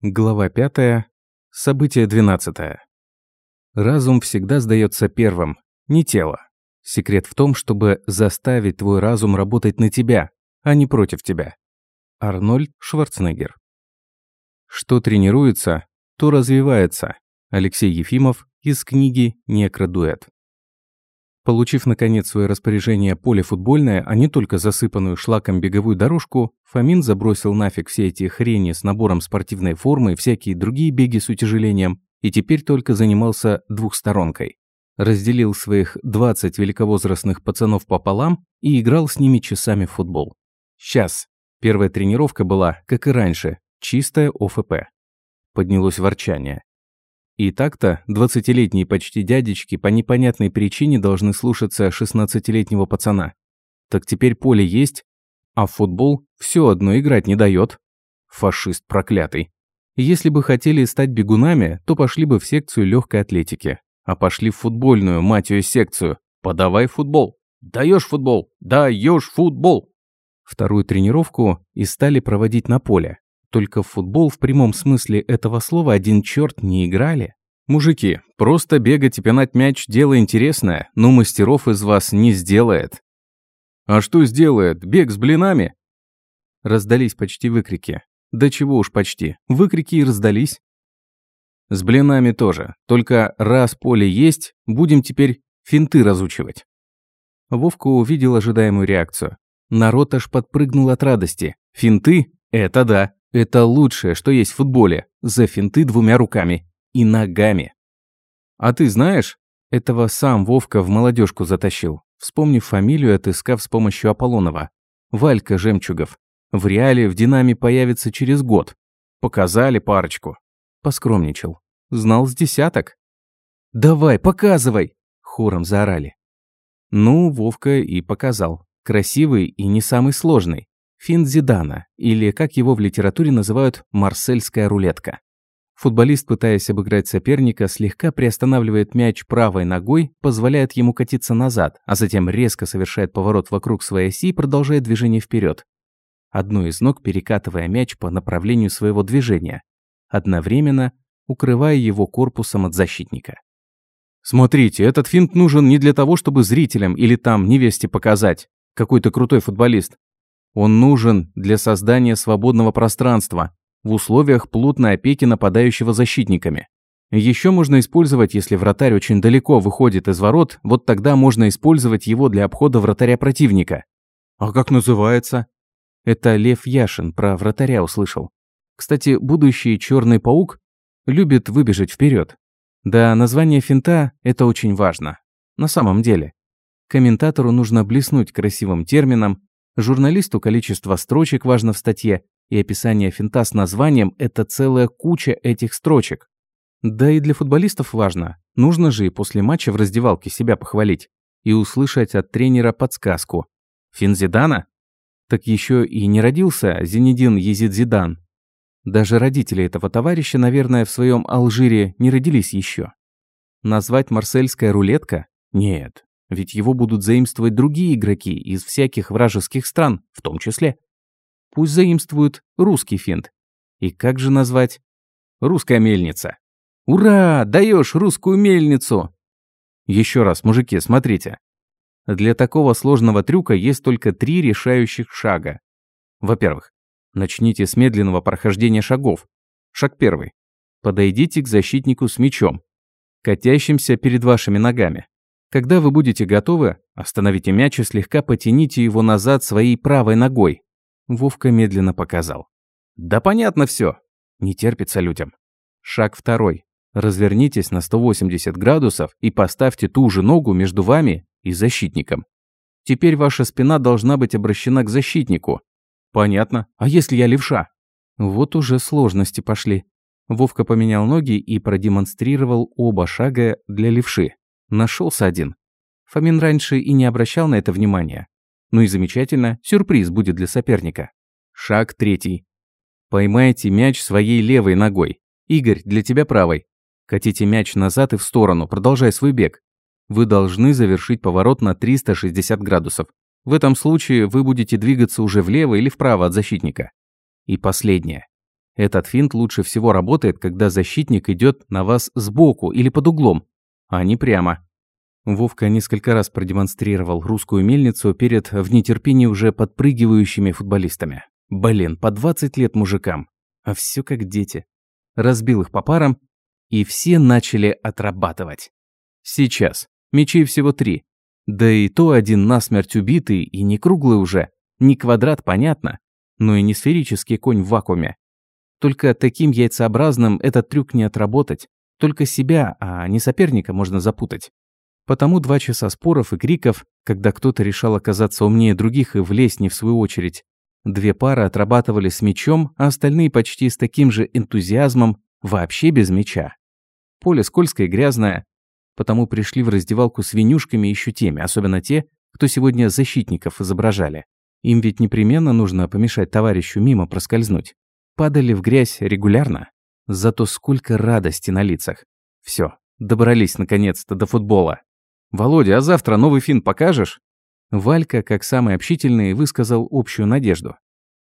Глава 5. Событие 12. Разум всегда сдается первым, не тело. Секрет в том, чтобы заставить твой разум работать на тебя, а не против тебя. Арнольд Шварценеггер. Что тренируется, то развивается. Алексей Ефимов из книги «Некродуэт». Получив, наконец, свое распоряжение поле футбольное, а не только засыпанную шлаком беговую дорожку, Фомин забросил нафиг все эти хрени с набором спортивной формы и всякие другие беги с утяжелением, и теперь только занимался двухсторонкой. Разделил своих 20 великовозрастных пацанов пополам и играл с ними часами в футбол. Сейчас. Первая тренировка была, как и раньше, чистая ОФП. Поднялось ворчание. И так-то двадцатилетние почти дядечки по непонятной причине должны слушаться шестнадцатилетнего пацана. Так теперь поле есть, а в футбол все одно играть не дает. Фашист проклятый. Если бы хотели стать бегунами, то пошли бы в секцию легкой атлетики. А пошли в футбольную, мать ее, секцию. Подавай футбол. Даешь футбол. Даешь футбол. Вторую тренировку и стали проводить на поле. Только в футбол в прямом смысле этого слова один черт не играли. Мужики, просто бегать и пинать мяч – дело интересное, но мастеров из вас не сделает. А что сделает? Бег с блинами? Раздались почти выкрики. Да чего уж почти. Выкрики и раздались. С блинами тоже. Только раз поле есть, будем теперь финты разучивать. Вовка увидел ожидаемую реакцию. Народ аж подпрыгнул от радости. Финты? Это да. Это лучшее, что есть в футболе. За финты двумя руками. И ногами. А ты знаешь, этого сам Вовка в молодежку затащил, вспомнив фамилию, отыскав с помощью Аполлонова. Валька Жемчугов. В реале в Динаме появится через год. Показали парочку. Поскромничал. Знал с десяток. «Давай, показывай!» Хором заорали. Ну, Вовка и показал. Красивый и не самый сложный. Финт Зидана, или, как его в литературе называют, марсельская рулетка. Футболист, пытаясь обыграть соперника, слегка приостанавливает мяч правой ногой, позволяет ему катиться назад, а затем резко совершает поворот вокруг своей оси и продолжает движение вперед. Одну из ног перекатывая мяч по направлению своего движения, одновременно укрывая его корпусом от защитника. Смотрите, этот финт нужен не для того, чтобы зрителям или там невесте показать, какой то крутой футболист. Он нужен для создания свободного пространства в условиях плотной опеки нападающего защитниками. Еще можно использовать, если вратарь очень далеко выходит из ворот, вот тогда можно использовать его для обхода вратаря противника. А как называется? Это Лев Яшин про вратаря услышал. Кстати, будущий черный паук любит выбежать вперед. Да, название финта – это очень важно. На самом деле. Комментатору нужно блеснуть красивым термином, Журналисту количество строчек важно в статье, и описание финта с названием – это целая куча этих строчек. Да и для футболистов важно. Нужно же и после матча в раздевалке себя похвалить. И услышать от тренера подсказку. Фин Зидана? Так еще и не родился Зинедин Езид Зидан. Даже родители этого товарища, наверное, в своем Алжире не родились еще. Назвать марсельская рулетка? Нет, ведь его будут заимствовать другие игроки из всяких вражеских стран, в том числе. Пусть заимствуют русский финт. И как же назвать? Русская мельница. Ура! Даешь русскую мельницу! Еще раз, мужики, смотрите. Для такого сложного трюка есть только три решающих шага. Во-первых, начните с медленного прохождения шагов. Шаг первый. Подойдите к защитнику с мячом, катящимся перед вашими ногами. Когда вы будете готовы, остановите мяч и слегка потяните его назад своей правой ногой. Вовка медленно показал. Да понятно все. Не терпится людям. Шаг второй. Развернитесь на 180 градусов и поставьте ту же ногу между вами и защитником. Теперь ваша спина должна быть обращена к защитнику. Понятно. А если я левша? Вот уже сложности пошли. Вовка поменял ноги и продемонстрировал оба шага для левши. Нашелся один. Фомин раньше и не обращал на это внимания. Ну и замечательно, сюрприз будет для соперника. Шаг третий. Поймайте мяч своей левой ногой. Игорь, для тебя правой. Катите мяч назад и в сторону, продолжай свой бег. Вы должны завершить поворот на 360 градусов. В этом случае вы будете двигаться уже влево или вправо от защитника. И последнее. Этот финт лучше всего работает, когда защитник идет на вас сбоку или под углом, а не прямо. Вовка несколько раз продемонстрировал русскую мельницу перед в нетерпении уже подпрыгивающими футболистами. Блин, по 20 лет мужикам. А все как дети. Разбил их по парам, и все начали отрабатывать. Сейчас. Мечей всего три. Да и то один насмерть убитый и не круглый уже. Не квадрат, понятно, но и не сферический конь в вакууме. Только таким яйцеобразным этот трюк не отработать. Только себя, а не соперника можно запутать. Потому два часа споров и криков, когда кто-то решал оказаться умнее других и влезть не в свою очередь. Две пары отрабатывали с мячом, а остальные почти с таким же энтузиазмом, вообще без мяча. Поле скользкое и грязное, потому пришли в раздевалку с винюшками еще теми, особенно те, кто сегодня защитников изображали. Им ведь непременно нужно помешать товарищу мимо проскользнуть. Падали в грязь регулярно. Зато сколько радости на лицах. Все, добрались наконец-то до футбола. «Володя, а завтра новый фин покажешь?» Валька, как самый общительный, высказал общую надежду.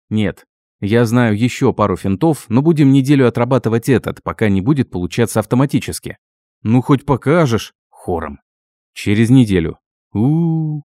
«Нет, я знаю еще пару финтов, но будем неделю отрабатывать этот, пока не будет получаться автоматически». «Ну, хоть покажешь!» Хором. «Через неделю». у, -у, -у.